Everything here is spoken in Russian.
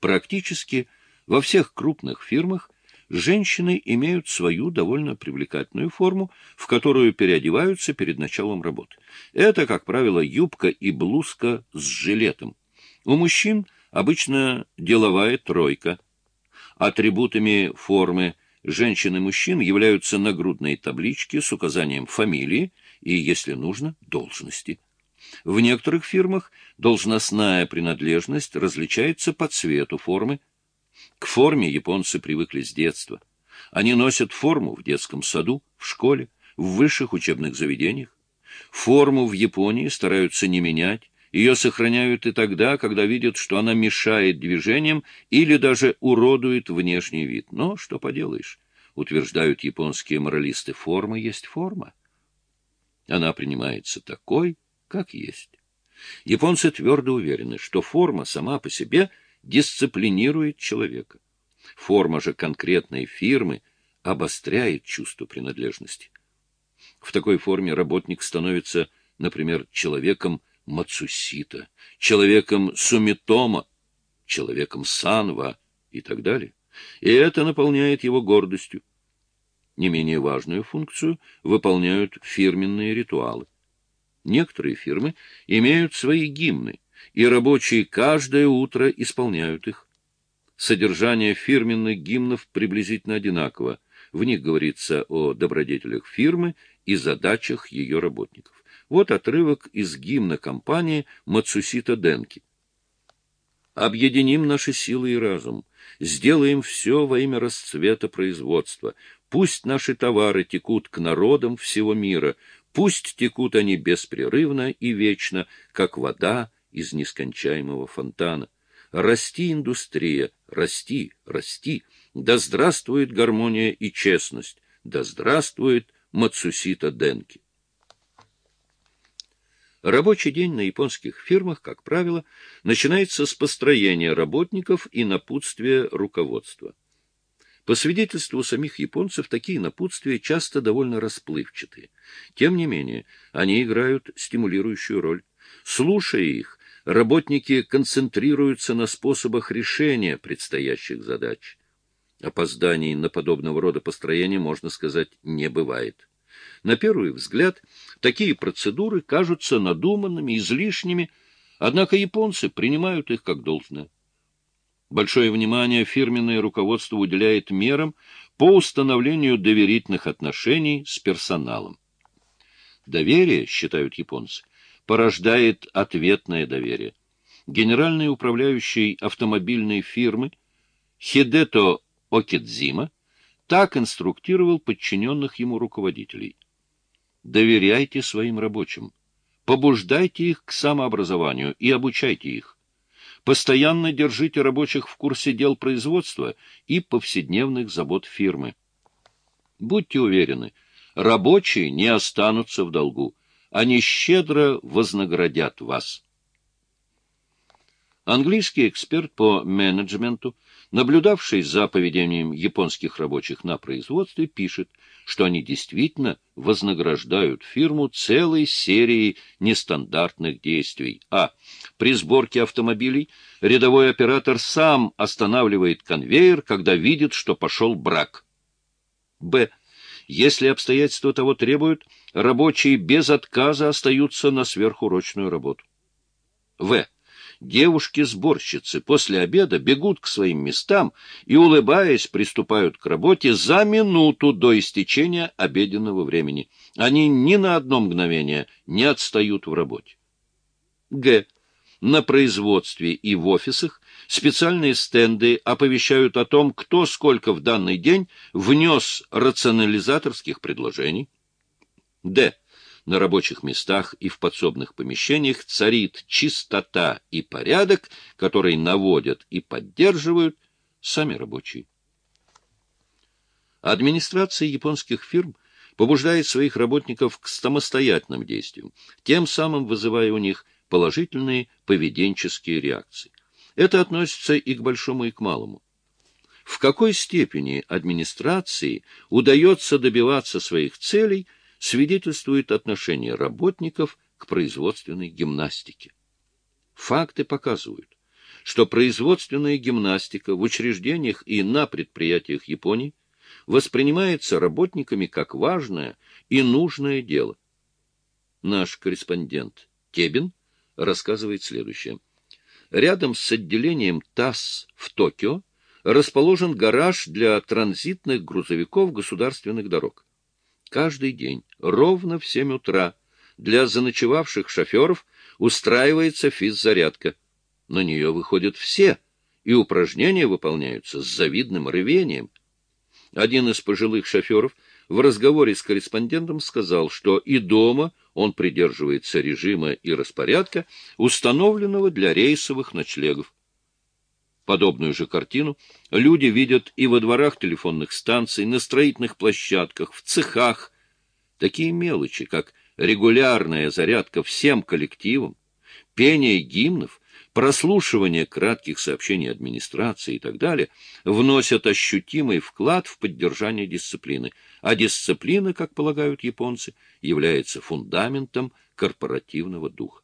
Практически во всех крупных фирмах женщины имеют свою довольно привлекательную форму, в которую переодеваются перед началом работы. Это, как правило, юбка и блузка с жилетом. У мужчин обычно деловая тройка. Атрибутами формы женщин и мужчин являются нагрудные таблички с указанием фамилии и, если нужно, должности. В некоторых фирмах должностная принадлежность различается по цвету формы. К форме японцы привыкли с детства. Они носят форму в детском саду, в школе, в высших учебных заведениях. Форму в Японии стараются не менять, ее сохраняют и тогда, когда видят, что она мешает движениям или даже уродует внешний вид. Но что поделаешь, утверждают японские моралисты, форма есть форма. Она принимается такой, как есть. Японцы твердо уверены, что форма сама по себе дисциплинирует человека. Форма же конкретной фирмы обостряет чувство принадлежности. В такой форме работник становится, например, человеком Мацусита, человеком Сумитома, человеком Санва и так далее. И это наполняет его гордостью. Не менее важную функцию выполняют фирменные ритуалы. Некоторые фирмы имеют свои гимны, и рабочие каждое утро исполняют их. Содержание фирменных гимнов приблизительно одинаково. В них говорится о добродетелях фирмы и задачах ее работников. Вот отрывок из гимна компании Мацусита Денки. «Объединим наши силы и разум, сделаем все во имя расцвета производства. Пусть наши товары текут к народам всего мира, пусть текут они беспрерывно и вечно, как вода из нескончаемого фонтана. Расти, индустрия, расти, расти, да здравствует гармония и честность, да здравствует Мацусита Денки. Рабочий день на японских фирмах, как правило, начинается с построения работников и напутствия руководства. По свидетельству самих японцев, такие напутствия часто довольно расплывчатые. Тем не менее, они играют стимулирующую роль. Слушая их, работники концентрируются на способах решения предстоящих задач. Опозданий на подобного рода построения, можно сказать, не бывает. На первый взгляд, такие процедуры кажутся надуманными, излишними, однако японцы принимают их как должное. Большое внимание фирменное руководство уделяет мерам по установлению доверительных отношений с персоналом. Доверие, считают японцы, порождает ответное доверие. Генеральный управляющий автомобильной фирмы Хидето Окидзима так инструктировал подчиненных ему руководителей. Доверяйте своим рабочим, побуждайте их к самообразованию и обучайте их. Постоянно держите рабочих в курсе дел производства и повседневных забот фирмы. Будьте уверены, рабочие не останутся в долгу, они щедро вознаградят вас. Английский эксперт по менеджменту наблюдавший за поведением японских рабочих на производстве, пишет, что они действительно вознаграждают фирму целой серией нестандартных действий. А. При сборке автомобилей рядовой оператор сам останавливает конвейер, когда видит, что пошел брак. Б. Если обстоятельства того требуют, рабочие без отказа остаются на сверхурочную работу. В. Девушки-сборщицы после обеда бегут к своим местам и, улыбаясь, приступают к работе за минуту до истечения обеденного времени. Они ни на одно мгновение не отстают в работе. Г. На производстве и в офисах специальные стенды оповещают о том, кто сколько в данный день внес рационализаторских предложений. Д на рабочих местах и в подсобных помещениях царит чистота и порядок, который наводят и поддерживают сами рабочие. Администрация японских фирм побуждает своих работников к самостоятельным действиям, тем самым вызывая у них положительные поведенческие реакции. Это относится и к большому, и к малому. В какой степени администрации удается добиваться своих целей – свидетельствует отношение работников к производственной гимнастике. Факты показывают, что производственная гимнастика в учреждениях и на предприятиях Японии воспринимается работниками как важное и нужное дело. Наш корреспондент Кебин рассказывает следующее. Рядом с отделением ТАСС в Токио расположен гараж для транзитных грузовиков государственных дорог. Каждый день, ровно в 7 утра, для заночевавших шоферов устраивается физзарядка. На нее выходят все, и упражнения выполняются с завидным рвением. Один из пожилых шоферов в разговоре с корреспондентом сказал, что и дома он придерживается режима и распорядка, установленного для рейсовых ночлегов. Подобную же картину люди видят и во дворах телефонных станций, на строительных площадках, в цехах. Такие мелочи, как регулярная зарядка всем коллективам, пение гимнов, прослушивание кратких сообщений администрации и так далее, вносят ощутимый вклад в поддержание дисциплины, а дисциплина, как полагают японцы, является фундаментом корпоративного духа.